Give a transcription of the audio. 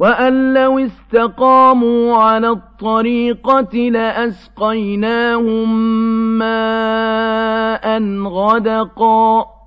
وَأَن لَّوِ اسْتَقَامُوا عَلَى الطَّرِيقَةِ لَأَسْقَيْنَاهُم مَّاءً غَدَقًا